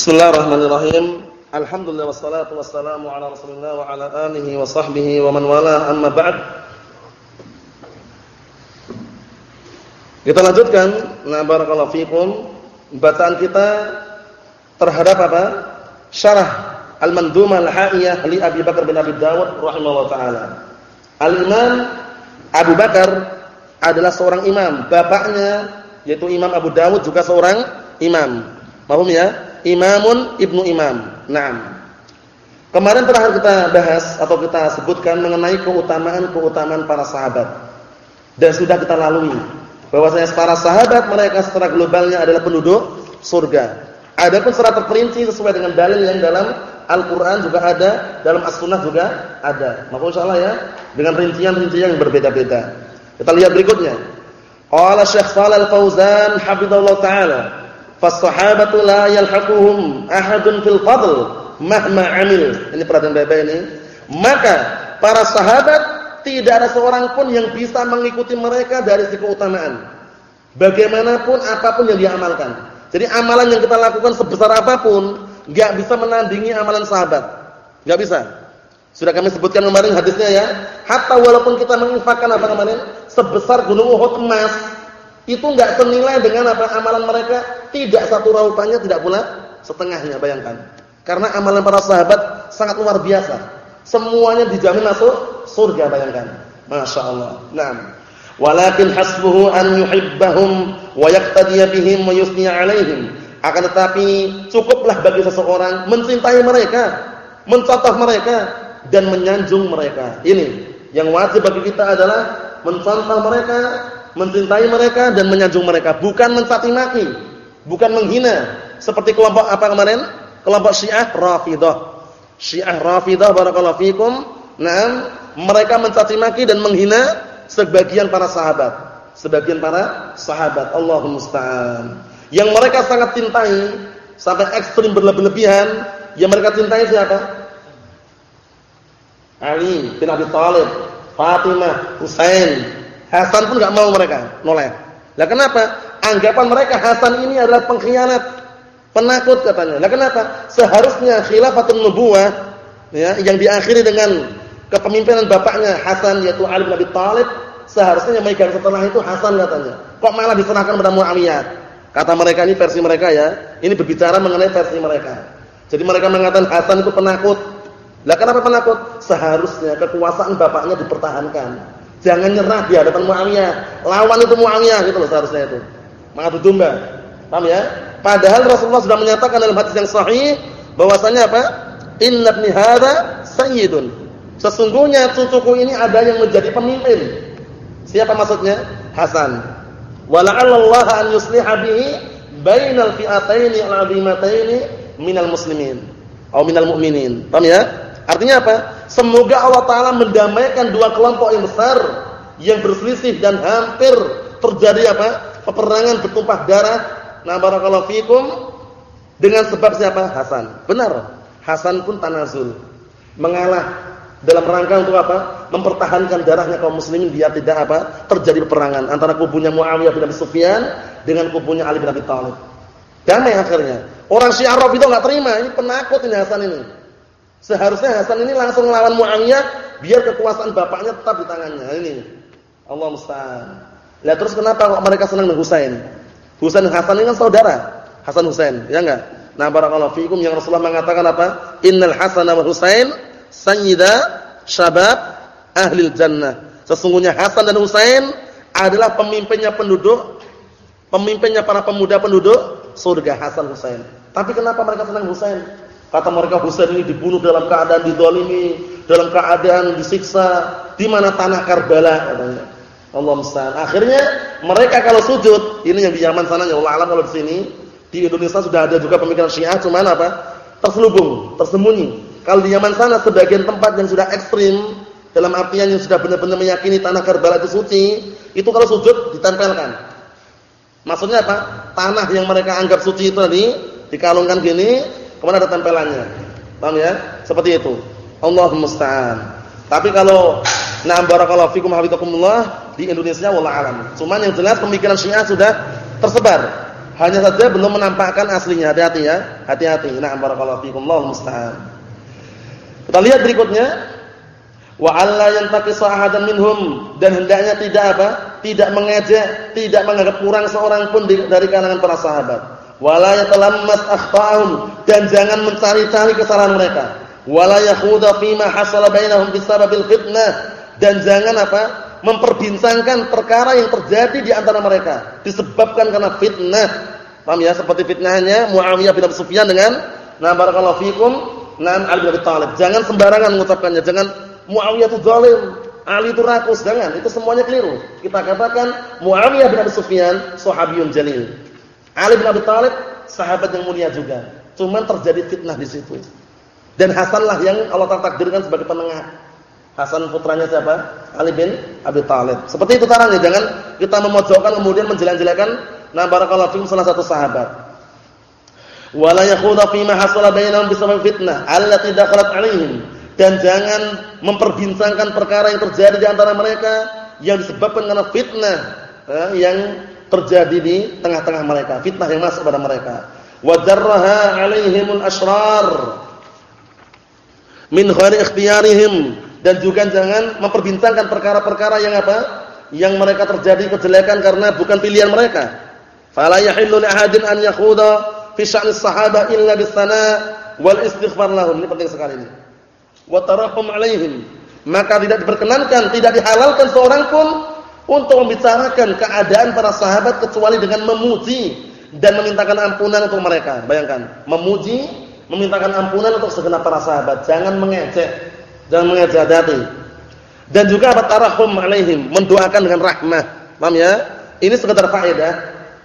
Bismillahirrahmanirrahim. Alhamdulillah wassalatu wassalamu ala Rasulillah wa ala alihi wa sahbihi wa man wala amma ba'd. Kita lanjutkan. Nah, barakallahu fikum. Bacaan kita terhadap apa? Syarah Al-Mandumah Al-Ha'iyah li Abi Bakar bin Abi Dawud rahimahullah taala. Al-Imam Abu Bakar adalah seorang imam, bapaknya yaitu Imam Abu Dawud juga seorang imam. Paham ya? Imamun ibnu imam. Naam. Kemarin terakhir kita bahas atau kita sebutkan mengenai keutamaan-keutamaan para sahabat. Dan sudah kita lalui bahwasanya para sahabat mereka secara globalnya adalah penduduk surga. Adapun secara terperinci sesuai dengan dalil yang dalam Al-Qur'an juga ada, dalam As-Sunnah juga ada. Maka insyaallah ya, dengan rincian-rincian yang berbeda-beda. Kita lihat berikutnya. Qala Syekh Shalal Fauzan hafizallahu taala Fasahabatu la yalhaquhum ahadun fil fadl mahma amil. Ini perhatian baik-baik ini. Maka para sahabat tidak ada seorang pun yang bisa mengikuti mereka dari segi keutamaan. Bagaimanapun apa pun yang dia amalkan. Jadi amalan yang kita lakukan sebesar apa pun enggak bisa menandingi amalan sahabat. Enggak bisa. Sudah kami sebutkan kemarin hadisnya ya. Hatta walaupun kita menginfakkan apa kemarin sebesar gunung Uhud emas, itu enggak senilai dengan apa amalan mereka, tidak satu rautannya, tidak pula setengahnya, bayangkan. Karena amalan para sahabat sangat luar biasa. Semuanya dijamin masuk surga, bayangkan. Masya Allah. Naam. Walakin hasbuhu an yuhibbahum wa yaqtadiya bihim wa yusni 'alaihim. Akan tetapi cukuplah bagi seseorang mencintai mereka, mencontoh mereka dan menyanjung mereka. Ini yang wajib bagi kita adalah mencontoh mereka, mencintai mereka dan menyanjung mereka, bukan mencaci maki, bukan menghina seperti kelompok apa kemarin? Kelompok Syiah Rafidah. Syiah Rafidah barakallahu fikum. Nah, mereka mencaci maki dan menghina sebagian para sahabat. Sebagian para sahabat, Allahumma musta'an. Yang mereka sangat cintai sampai ekstrim berlebihan, yang mereka cintai siapa? Ali bin Abi Thalib, Fatimah, Husain, Hasan pun nggak mau mereka noleh. Lah kenapa? Anggapan mereka Hasan ini adalah pengkhianat, penakut katanya. Lah kenapa? Seharusnya khilafatun nubuwah ya yang diakhiri dengan kepemimpinan bapaknya Hasan yaitu Ali bin Abi Thalib, seharusnya yang megang setelah itu Hasan katanya. Kok malah diserahkan pada Muawiyah? Kata mereka ini versi mereka ya. Ini berbicara mengenai versi mereka. Jadi mereka mengatakan Hasan itu penakut. Lah kenapa penakut? Seharusnya kekuasaan bapaknya dipertahankan. Jangan nyerah di hadapan Muawiyah. Lawan itu Muawiyah gitu loh seharusnya itu. Mengadu domba. Paham ya? Padahal Rasulullah sudah menyatakan dalam hadis yang sahih bahwasanya apa? Inna ibni hadza sayyidun. Sesungguhnya cucuku ini ada yang menjadi pemimpin. Siapa maksudnya? Hasan. Wala'alla an yusliha bihi bainal fi'ataini al-'azimataini minal muslimin atau minal mu'minin. Paham ya? Artinya apa? Semoga Allah Taala mendamaikan dua kelompok yang besar yang berselisih dan hampir terjadi apa? Peperangan bertumpah darah. Nah, barakallahu fikum dengan sebab siapa? Hasan. Benar. Hasan pun tanazul. Mengalah dalam rangka untuk apa? Mempertahankan darahnya kaum muslimin biar tidak apa? terjadi peperangan antara kubunya Muawiyah bin Abi Sufyan dengan kubunya Ali bin Abi Thalib. Damai akhirnya. Orang Syiah Rafidhah enggak terima, ini penakut ini Hasan ini. Seharusnya Hasan ini langsung melawan Muawiyah biar kekuasaan bapaknya tetap di tangannya. Ini Allah musta'an. Lihat terus kenapa mereka senang dengan Husain? Husain dan Hasan ini kan saudara. Hasan Husain, ya enggak? Nah, barakallahu fikum yang Rasulullah mengatakan apa? Innal Hasan wa Husain sayyida syabab ahli jannah. Sesungguhnya Hasan dan Husain adalah pemimpinnya penduduk pemimpinnya para pemuda penduduk surga Hasan Husain. Tapi kenapa mereka senang Husain? Kata mereka Husain ini dibunuh dalam keadaan didolimi, dalam keadaan disiksa di mana tanah Karbala katanya. Allah musta'an. Akhirnya mereka kalau sujud, ini yang di Yaman sana ya Allah alam kalau di sini, di Indonesia sudah ada juga pemikiran Syiah cuman apa? terselubung, tersembunyi. Kalau di Yaman sana sebagian tempat yang sudah ekstrim dalam artian yang sudah benar-benar meyakini tanah Karbala itu suci, itu kalau sujud ditempelkan. Maksudnya apa? Tanah yang mereka anggap suci itu tadi dikalungkan gini, Kemudian ada tempelannya. Paham ya? Seperti itu. Allahumma musta'an. Tapi kalau na'am barakallahu fikum hafizakumullah di Indonesia wallah alam. Cuman yang jelas pemikiran Syiah sudah tersebar. Hanya saja belum menampakkan aslinya. Hati-hati ya. Hati-hati. Nah, barakallahu fikum. Allahu musta'an. Kita lihat berikutnya. Wa alla yantaqisa ahadan minhum dan hendaknya tidak apa? Tidak mengejek, tidak menganggap kurang seorang pun dari kalangan para sahabat. Wala yatalammas akhta'ahum dan jangan mencari-cari kesalahan mereka. Wala yakhuda fima hasala bainahum bisababil fitnah dan jangan apa? memperbincangkan perkara yang terjadi di antara mereka disebabkan karena fitnah. Paham ya? Seperti fitnahnya Muawiyah bin Abi Sufyan dengan na barakallahu fikum, nan Ali bin Abi Thalib. Jangan sembarangan mengucapkannya, jangan Muawiyah itu zalim, Ali itu rakus, jangan. Itu semuanya keliru. Kita katakan Muawiyah bin Abi Sufyan sahabiyun jalil. Ali bin Abi Thalib sahabat yang mulia juga. Cuman terjadi fitnah di situ. Dan Hasanlah yang Allah takdirkan sebagai penengah. Hasan putranya siapa? Ali bin Abi Thalib. Seperti itu caranya, jangan kita memojokkan kemudian menjelek-jelekan nah barakallahu fikum salah satu sahabat. Wala yakhudha fi ma hasala bainahum bisabab fitnah allati dakhalat alaihim. Dan jangan memperbincangkan perkara yang terjadi di antara mereka yang disebabkan karena fitnah eh, yang terjadi di tengah-tengah mereka, fitnah yang masuk pada mereka. Wa darraha alaihimul asrar min ghairi ikhtiyarihim dan juga jangan memperbincangkan perkara-perkara yang apa? Yang mereka terjadi kejelekan karena bukan pilihan mereka. Fala yahillu li ahadin an yakhudha fi sya'ni sahaba illa bis-sana wal istighfar lahum. Ini penting sekali ini. Wa tarahum alaihim. Maka tidak diperkenankan, tidak dihalalkan seorang pun untuk membicarakan keadaan para sahabat kecuali dengan memuji dan memintakan ampunan untuk mereka. Bayangkan, memuji memintakan ampunan untuk segenap para sahabat. Jangan mengejek, jangan mengejek hati. Dan juga apa tarahum alaihim, mendoakan dengan rahmah. Paham ya? Ini sekedar faedah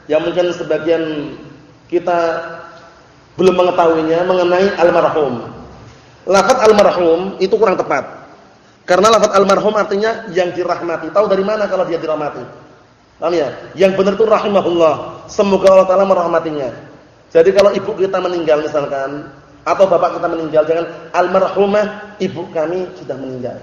yang mungkin sebagian kita belum mengetahuinya mengenai almarhum. Lafaz almarhum itu kurang tepat. Karena lafaz almarhum artinya yang dirahmati. Tahu dari mana kalau dia dirahmati? Paham ya? Yang benar itu rahimahullah. Semoga Allah taala merahmatinya. Jadi kalau ibu kita meninggal misalkan atau bapak kita meninggal jangan almarhumah ibu kami sudah meninggal.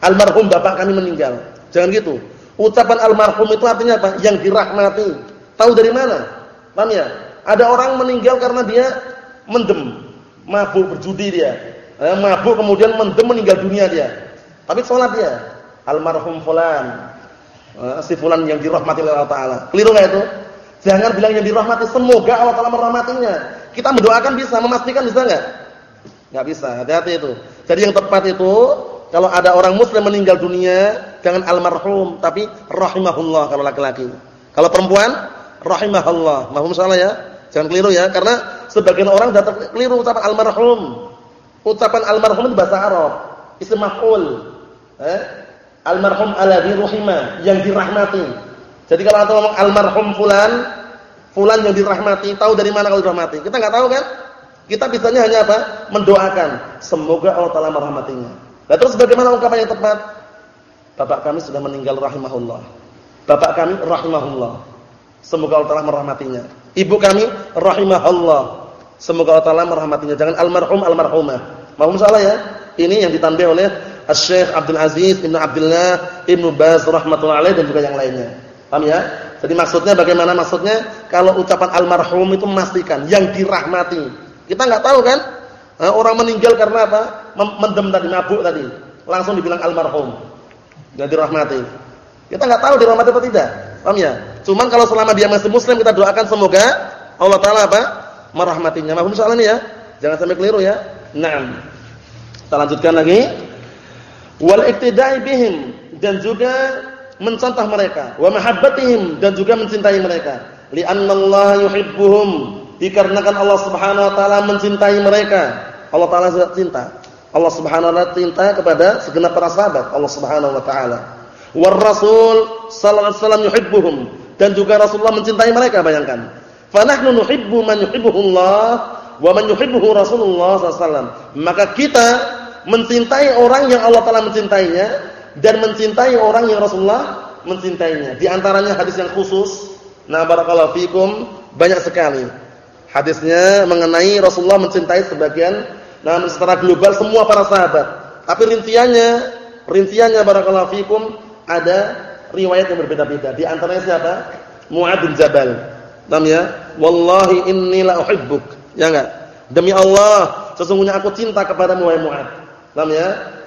Almarhum bapak kami meninggal. Jangan gitu. Ucapan almarhum itu artinya apa? Yang dirahmati. Tahu dari mana? Paham ya? Ada orang meninggal karena dia mendem, mabuk berjudi dia. Eh, mabuk kemudian mendem meninggal dunia dia. Tapi sholat dia. Almarhum fulan. Eh, si fulan yang dirahmati oleh Allah taala. Keliru enggak itu? Jangan bilang yang dirahmati, semoga Allah Taala merahmatinya. Kita mendoakan bisa, memastikan bisa enggak? Enggak bisa, hati-hati itu. Jadi yang tepat itu kalau ada orang muslim meninggal dunia, jangan almarhum, tapi rahimahullah kalau laki-laki. Kalau perempuan, rahimahullah. Mahum salah ya? Jangan keliru ya, karena sebagian orang datang keliru ucapan almarhum. Ucapan almarhum itu bahasa Arab, isim. Eh? Almarhum alladhi rahimah, yang dirahmati. Jadi kalau antum ngomong almarhum fulan, fulan yang dirahmati, tahu dari mana kalau dirahmati? Kita nggak tahu kan? Kita bisanya hanya apa? Mendoakan, semoga Allah taala merahmatinya. Nah, terus bagaimana ungkapan yang tepat? Bapak kami sudah meninggal rahimahullah. Bapak kami rahimahullah. Semoga Allah taala merahmatinya. Ibu kami rahimahullah. Semoga Allah taala merahmatinya. Jangan almarhum almarhumah. Mahum salah ya? Ini yang ditambah oleh Syekh Abdul Aziz Ibnu Abdullah Ibnu Baz rahimatullah dan juga yang lainnya. Paham ya? Jadi maksudnya bagaimana maksudnya? Kalau ucapan almarhum itu memastikan yang dirahmati. Kita nggak tahu kan? orang meninggal karena apa? Mendem tadi, mabuk tadi. Langsung dibilang almarhum. Enggak dirahmati. Kita nggak tahu dirahmati atau tidak. Paham ya? Cuman kalau selama dia masih muslim kita doakan semoga Allah taala apa? merahmatinya. Mahum soal ini ya. Jangan sampai keliru ya. Naam. Kita lanjutkan lagi. Wal iktida'i bihim dan juga mencontoh mereka, wa mahabbatihim dan juga mencintai mereka. Li'anna Allah yuhibbuhum, dikarenakan Allah Subhanahu wa taala mencintai mereka. Allah taala cinta. Allah Subhanahu wa taala cinta kepada segenap para sahabat Allah Subhanahu wa taala. War Rasul sallallahu alaihi wasallam yuhibbuhum dan juga Rasulullah mencintai mereka, bayangkan. Fa nahnu nuhibbu man yuhibbuhullah wa man yuhibbuhu Rasulullah sallallahu alaihi wasallam. Maka kita mencintai orang yang Allah taala mencintainya dan mencintai orang yang Rasulullah mencintainya. Di antaranya hadis yang khusus, nah barakallahu fikum banyak sekali. Hadisnya mengenai Rasulullah mencintai sebagian nah secara global semua para sahabat. Tapi rinciannya, rinciannya barakallahu fikum ada riwayat yang berbeda-beda. Di antaranya siapa? Mu'ad bin Jabal. Namanya Wallahi inni la uhibbuk. Ya enggak? Demi Allah, sesungguhnya aku cinta kepadamu wahai Mu'ad.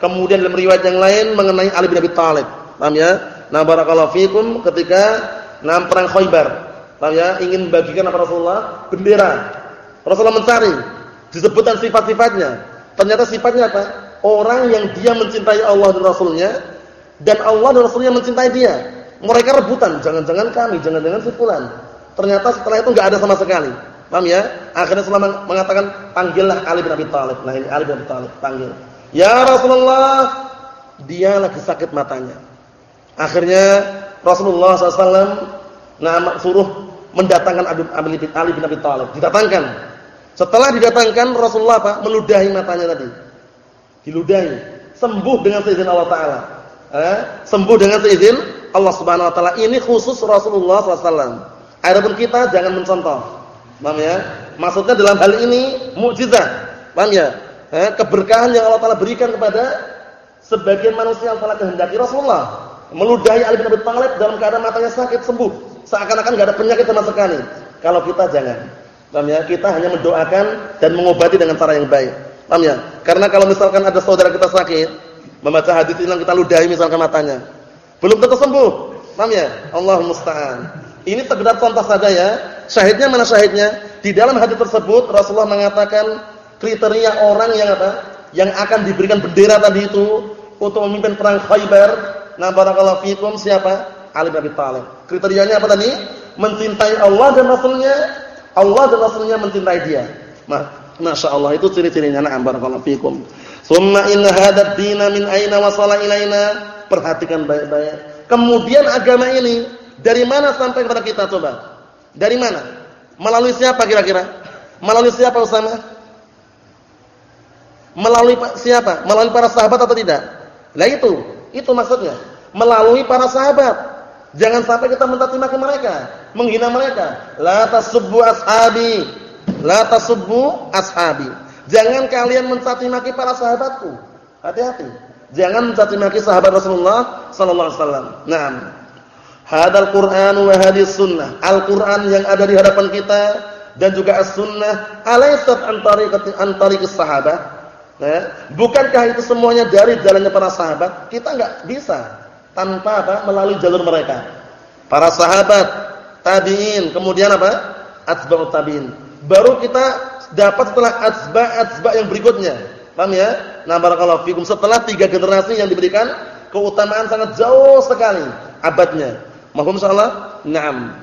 Kemudian dalam riwayat yang lain mengenai Ali bin Abi Thalib. Paham ya? Nah, barakallahu fikum ketika nam perang Khaibar. Paham ya? Ingin bagikan apa Rasulullah? Bendera. Rasulullah mencari disebutkan sifat-sifatnya. Ternyata sifatnya apa? Orang yang dia mencintai Allah dan Rasulnya dan Allah dan Rasulnya mencintai dia. Mereka rebutan, jangan-jangan kami, jangan-jangan si fulan. Ternyata setelah itu enggak ada sama sekali. Paham ya? Akhirnya Rasulullah mengatakan, "Panggillah Ali bin Abi Thalib." Nah, ini Ali bin Abi Thalib panggil. "Ya Rasulullah, dia lagi sakit matanya." Akhirnya Rasulullah SAW nah, suruh mendatangkan Ali bin Abi Thalib. Didatangkan. Setelah didatangkan Rasulullah apa? Meludahi matanya tadi. Diludahi. Sembuh dengan seizin Allah Taala. Eh? Sembuh dengan seizin Allah Subhanahu wa taala. Ini khusus Rasulullah SAW. Adapun kita jangan mencontoh. Paham ya? Maksudnya dalam hal ini mukjizat. Paham ya? Eh, keberkahan yang Allah taala berikan kepada sebagian manusia yang telah kehendaki Rasulullah. Meludahi Ali bin Abi Thalib dalam keadaan matanya sakit sembuh. Seakan-akan enggak ada penyakit sama sekali. Kalau kita jangan. Paham ya? Kita hanya mendoakan dan mengobati dengan cara yang baik. Paham ya? Karena kalau misalkan ada saudara kita sakit, membaca hadis ini kita ludahi misalkan matanya belum tentu sembuh. Paham ya? Allah musta'an. Ini sekedar contoh saja ya. Syahidnya mana syahidnya? Di dalam hadis tersebut Rasulullah mengatakan kriteria orang yang apa? Yang akan diberikan bendera tadi itu untuk memimpin perang Khaybar. Nah, barakallahu fikum siapa? Ali bin Abi Thalib. Kriterianya apa tadi? Mencintai Allah dan Rasulnya. Allah dan Rasulnya mencintai dia. Nah, Masya Allah itu ciri-cirinya. Nah, barakallahu fikum. Summa inna hadad dina min aina wasala ilaina Perhatikan baik-baik. Kemudian agama ini dari mana sampai kepada kita coba? Dari mana? Melalui siapa kira-kira? Melalui siapa Usama? Melalui siapa? Melalui para sahabat atau tidak? Lah itu, itu maksudnya. Melalui para sahabat. Jangan sampai kita mencaci maki mereka, menghina mereka. La tasubbu ashabi. La tasubbu ashabi. Jangan kalian mencaci maki para sahabatku. Hati-hati. Jangan mencaci maki sahabat Rasulullah sallallahu alaihi wasallam. Naam. Hadal Qur'an wa hadis sunnah. Al-Qur'an yang ada di hadapan kita dan juga as-sunnah alaysat antari antariqis sahabat. Ya. Bukankah itu semuanya dari jalannya para sahabat? Kita enggak bisa tanpa apa? melalui jalur mereka. Para sahabat, tabi'in, kemudian apa? Atba'ut tabi'in. Baru kita dapat setelah atsba' atsba' yang berikutnya. Paham ya? Nah barakallahu fikum setelah tiga generasi yang diberikan keutamaan sangat jauh sekali abadnya. Mahum insyaallah? Naam.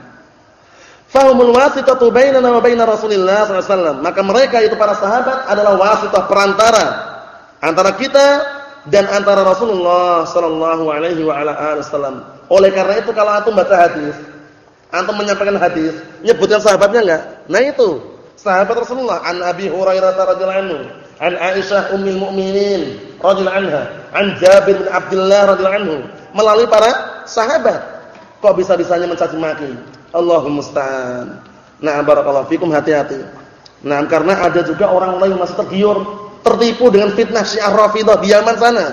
Fahumul wasitatu bainana wa baina Rasulillah sallallahu alaihi wasallam. Maka mereka itu para sahabat adalah wasitah perantara antara kita dan antara Rasulullah sallallahu alaihi wa ala wasallam. Oleh karena itu kalau antum baca hadis, antum menyampaikan hadis, nyebutkan sahabatnya enggak? Nah itu, sahabat Rasulullah an Abi Hurairah radhiyallahu anhu an Aisyah ummul mukminin radhiyallahu anha, an Jabir bin Abdullah radhiyallahu anhu, melalui para sahabat. Kok bisa-bisanya mencaci maki? Allahumma musta'an. Nah, barakallahu fikum hati-hati. Nah, karena ada juga orang lain masih tergiur, tertipu dengan fitnah Syiah Rafidhah di Yaman sana.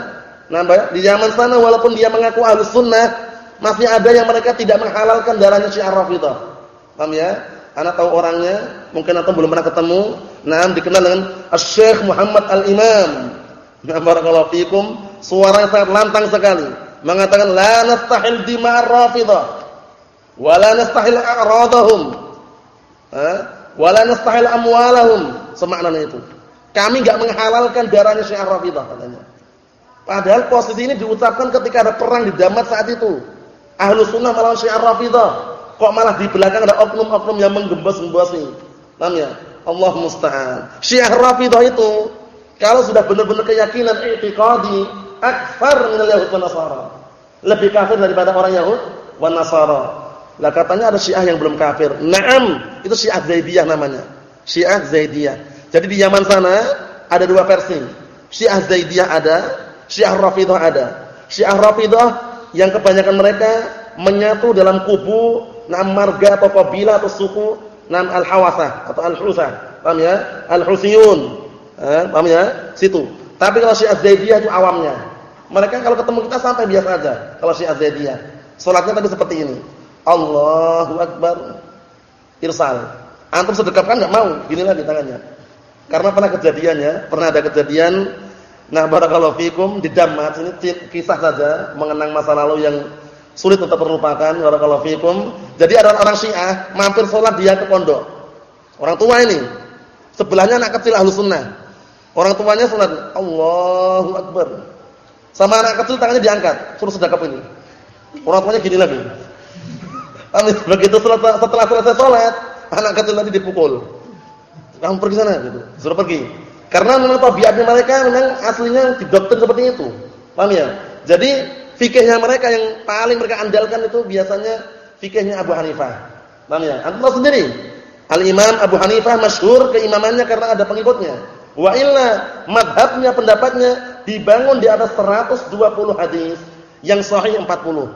Nah, di Yaman sana walaupun dia mengaku Ahlus Sunnah, masih ada yang mereka tidak menghalalkan darahnya Syiah Rafidhah. Paham ya? Anak tahu orangnya, mungkin atau belum pernah ketemu. Nah, dikenal dengan Asy-Syaikh Muhammad Al-Imam. Nah, barakallahu fikum, suaranya sangat lantang sekali. Mengatakan la nastahil dima'ar rafidah wa la nastahil a'radahum. Ha? Wa la nastahil amwalahum. Semaknanya itu. Kami enggak menghalalkan darahnya Syiah Rafidah katanya. Padahal posisi ini diucapkan ketika ada perang di Damat saat itu. Ahlus Sunnah melawan Syiah Rafidah. Kok malah di belakang ada oknum-oknum yang menggembos-gembosi. Paham ya? Allah musta'an. Syiah Rafidhah itu kalau sudah benar-benar keyakinan i'tiqadi akfar min al-yahud wan nasara. Lebih kafir daripada orang Yahud wan Nasara. Lah katanya ada Syiah yang belum kafir. Naam, itu Syiah Zaidiyah namanya. Syiah Zaidiyah. Jadi di Yaman sana ada dua versi. Syiah Zaidiyah ada, Syiah Rafidhah ada. Syiah Rafidhah yang kebanyakan mereka menyatu dalam kubu nam marga atau kabilah atau suku nam al-hawasah atau al-husah. Paham ya? Al-husiyun. Eh, paham ya? Situ. Tapi kalau Syiah Zaidiyah itu awamnya. Mereka kalau ketemu kita sampai biasa aja kalau Syiah Zaidiyah. Salatnya tadi seperti ini. Allahu akbar. Irsal. Antum sedekap kan enggak mau, gini lagi tangannya. Karena pernah kejadiannya, pernah ada kejadian nah barakallahu fikum di Damat ini kisah saja mengenang masa lalu yang sulit untuk terlupakan barakallahu fikum. Jadi ada orang Syiah mampir sholat dia ke pondok. Orang tua ini. Sebelahnya anak kecil Ahlus Sunnah. Orang tuanya sholat, Allahu Akbar. Sama anak kecil tangannya diangkat, suruh sedekap ini. Orang tuanya gini lagi. Begitu setelah, setelah selesai sholat, anak kecil tadi dipukul. Kamu pergi sana gitu. Suruh pergi. Karena memang tabiatnya mereka memang aslinya didoktrin seperti itu. Paham ya? Jadi fikihnya mereka yang paling mereka andalkan itu biasanya fikihnya Abu Hanifah. Paham ya? Antum tahu sendiri. Al-Imam Abu Hanifah masyhur keimamannya karena ada pengikutnya. Wa illa madhabnya pendapatnya dibangun di atas 120 hadis, yang sahih 40,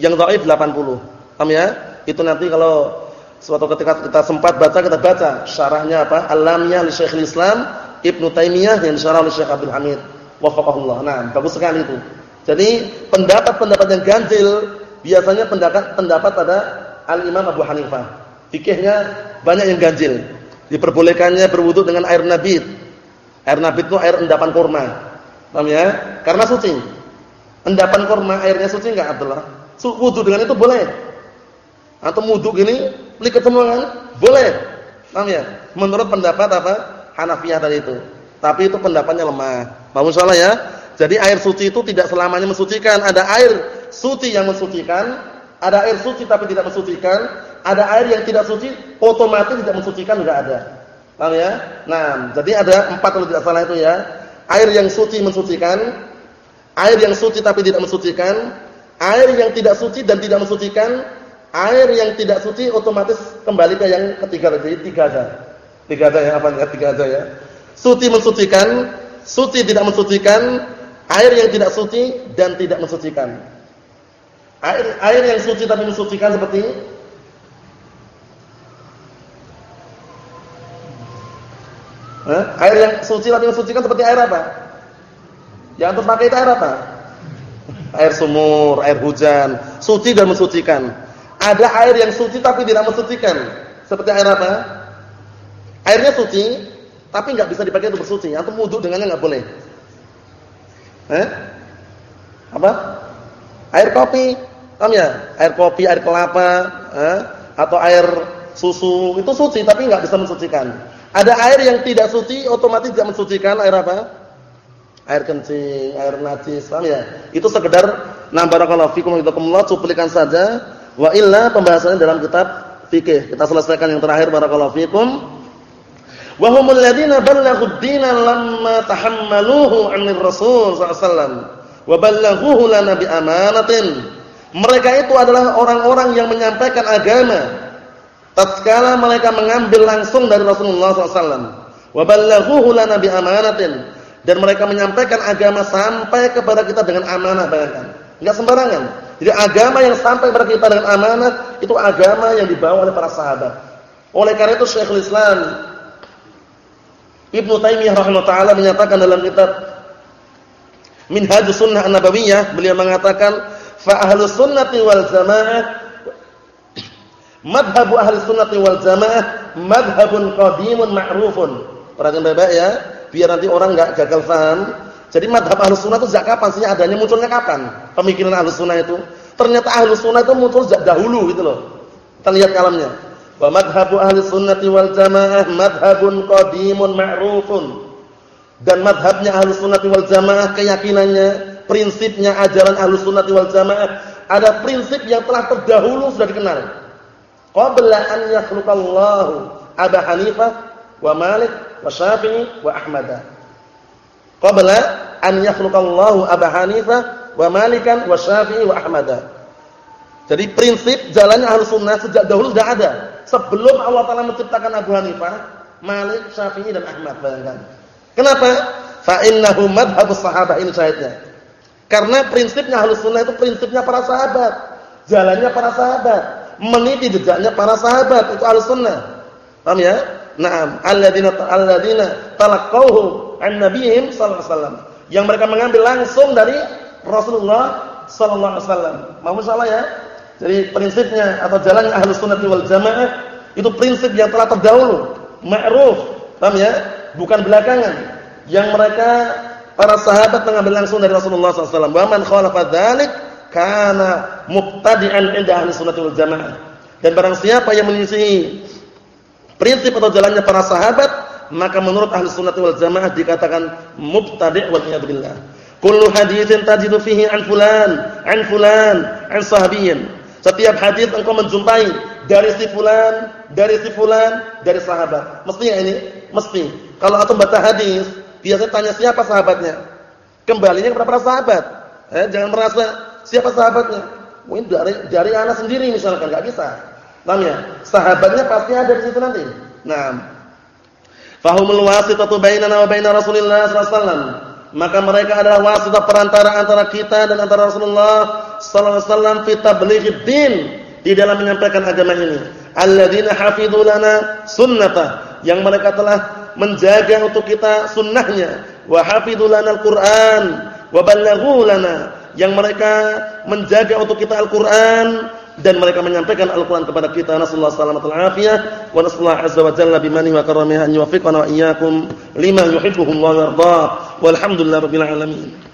yang dhaif 80. Paham ya? Itu nanti kalau Suatu ketika kita sempat baca kita baca syarahnya apa? Alamnya li Syekhul Islam Ibnu Taimiyah yang syarah oleh Syekh Abdul Hamid. Wafaqahullah. Nah, bagus sekali itu. Jadi pendapat-pendapat yang ganjil biasanya pendapat pendapat pada Al-Imam Abu Hanifah. Fikihnya banyak yang ganjil. Diperbolehkannya berwudu dengan air nabit. Air nabit itu air endapan kurma. Paham ya? Karena suci. Endapan kurma airnya suci enggak Abdullah? Wudu dengan itu boleh. Atau wudu gini likat semua kan? Boleh. Paham ya? Menurut pendapat apa? Hanafiyah tadi itu. Tapi itu pendapatnya lemah. Paham salah ya? Jadi air suci itu tidak selamanya mensucikan. Ada air suci yang mensucikan, ada air suci tapi tidak mensucikan, ada air yang tidak suci otomatis tidak mensucikan juga ada. Paham ya? Nah, jadi ada empat kalau tidak salah itu ya. Air yang suci mensucikan, air yang suci tapi tidak mensucikan, air yang tidak suci dan tidak mensucikan, air yang tidak suci otomatis kembali ke yang ketiga tadi, tiga aja. Tiga aja ya, apa tiga aja ya. Suci mensucikan, suci tidak mensucikan, air yang tidak suci dan tidak mensucikan. Air air yang suci tapi mensucikan seperti eh? Air yang suci tapi mensucikan seperti air apa? Yang untuk pakai itu air apa? Air sumur, air hujan, suci dan mensucikan. Ada air yang suci tapi tidak mensucikan. Seperti air apa? Airnya suci, tapi nggak bisa dipakai untuk bersuci. Atau wudhu dengannya nggak boleh. Eh? Apa? Air kopi, paham ya? Air kopi, air kelapa, eh? atau air susu itu suci tapi nggak bisa mensucikan. Ada air yang tidak suci, otomatis tidak mensucikan. Air apa? Air kencing, air najis, paham ya? Itu sekedar nah barakallahu fikum wa cuplikan saja Wa illa pembahasannya dalam kitab fikih. Kita selesaikan yang terakhir barakallahu fikum. Wa humul ladzina ballaghud dina lamma tahammaluhu 'anil Rasul sallallahu alaihi wasallam wa ballaghuhu lana bi amanatin. Mereka itu adalah orang-orang yang menyampaikan agama tatkala mereka mengambil langsung dari Rasulullah. Wa ballaghuhu lana bi amanatin dan mereka menyampaikan agama sampai kepada kita dengan amanah bayangkan. Enggak sembarangan. Jadi agama yang sampai kepada kita dengan amanah itu agama yang dibawa oleh para sahabat. Oleh karena itu Syekhul Islam Ibnu Taimiyah rahimahullah taala menyatakan dalam kitab Minhajus Sunnah An-Nabawiyah beliau mengatakan fa ahlus sunnati wal jamaah madhabu ahli sunnati wal jamaah madhabun qadimun ma'rufun. Perhatian baik-baik ya, biar nanti orang enggak gagal paham. Jadi madhab ahlus sunnah itu sejak kapan sih adanya munculnya kapan? Pemikiran ahlus sunnah itu. Ternyata ahlus sunnah itu muncul sejak dahulu gitu loh. Kita lihat kalamnya. Wa madhabu ahli sunnati wal jamaah madhabun qadimun ma'rufun. Dan madhabnya ahlus sunnati wal jamaah keyakinannya, prinsipnya ajaran ahlus sunnati wal jamaah ada prinsip yang telah terdahulu sudah dikenal. Qabla an yakhluqallahu Abu Hanifah wa Malik wa Syafi'i wa Ahmad qabla an yakhluqallahu Abu Hanifah wa Malikan wa Syafi'i wa Ahmad. Jadi prinsip jalannya Ahlus Sunnah sejak dahulu sudah ada. Sebelum Allah Taala menciptakan Abu Hanifah, Malik, Syafi'i dan Ahmad bayangkan. Kenapa? Fa innahu madhhabus sahabat ini syahidnya. Karena prinsipnya Ahlus Sunnah itu prinsipnya para sahabat, jalannya para sahabat, meniti jejaknya para sahabat itu Ahlus Sunnah. Paham ya? Naam, alladzina alladzina talaqawhu an nabiyyin sallallahu alaihi wasallam. Yang mereka mengambil langsung dari Rasulullah sallallahu alaihi wasallam. Mau salah ya? Jadi prinsipnya atau jalannya Ahlus Sunnah wal Jamaah Itu prinsip yang telah terdahulu, ma'ruf. Paham ya? Bukan belakangan. Yang mereka para sahabat mengambil langsung dari Rasulullah SAW. Wa man khalafa dzalik kana mubtadi'an 'inda ahli sunnah wal jamaah. Dan barang siapa yang menyisihi prinsip atau jalannya para sahabat, maka menurut ahli sunnah wal jamaah dikatakan mubtadi' wal billah. Kullu haditsin tajidu fihi an fulan, an fulan, an sahabiyyin. Setiap hadis engkau menjumpai dari si fulan, dari si fulan, dari sahabat. Mesti ya ini? Mesti. Kalau antum baca hadis, biasanya tanya siapa sahabatnya. Kembalinya kepada para sahabat. Eh, jangan merasa siapa sahabatnya. Mungkin dari dari anak sendiri misalkan enggak bisa. Paham ya? Sahabatnya pasti ada di situ nanti. Nah, fahumul wasitatu bainana wa baina Rasulillah sallallahu alaihi wasallam. Maka mereka adalah wasitah perantara antara kita dan antara Rasulullah sallallahu alaihi wasallam fi tablighid din di dalam menyampaikan agama ini. Alladzina hafidzu lana sunnatah, yang mereka telah menjaga untuk kita sunnahnya, wa hafidzu lana al-Qur'an, wa ballaghu lana, yang mereka menjaga untuk kita Al-Qur'an dan mereka menyampaikan Al-Qur'an kepada kita. Nasallahu salamatal afiyah wa nasallahu azza wa jalla bimani wa karamihi an yuwaffiqana wa iyyakum lima yuhibbuhu wa yarda. Walhamdulillahirabbil alamin.